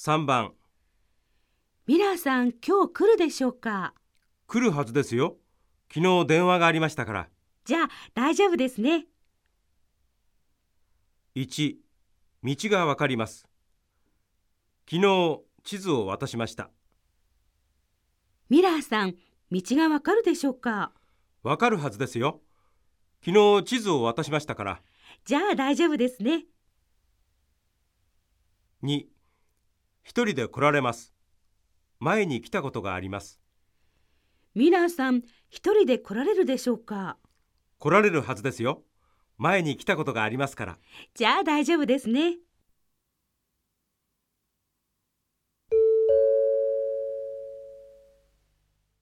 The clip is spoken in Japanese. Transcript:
3番。ミラーさん、今日来るでしょうか？来るはずですよ。昨日電話がありましたから。じゃあ、大丈夫ですね。1道がわかります。昨日地図を渡しました。ミラーさん、道がわかるでしょうか？わかるはずですよ。昨日地図を渡しましたから。じゃあ、大丈夫ですね。2一人で来られます。前に来たことがあります。ミラーさん、一人で来られるでしょうか？来られるはずですよ。前に来たことがありますから。じゃあ、大丈夫ですね。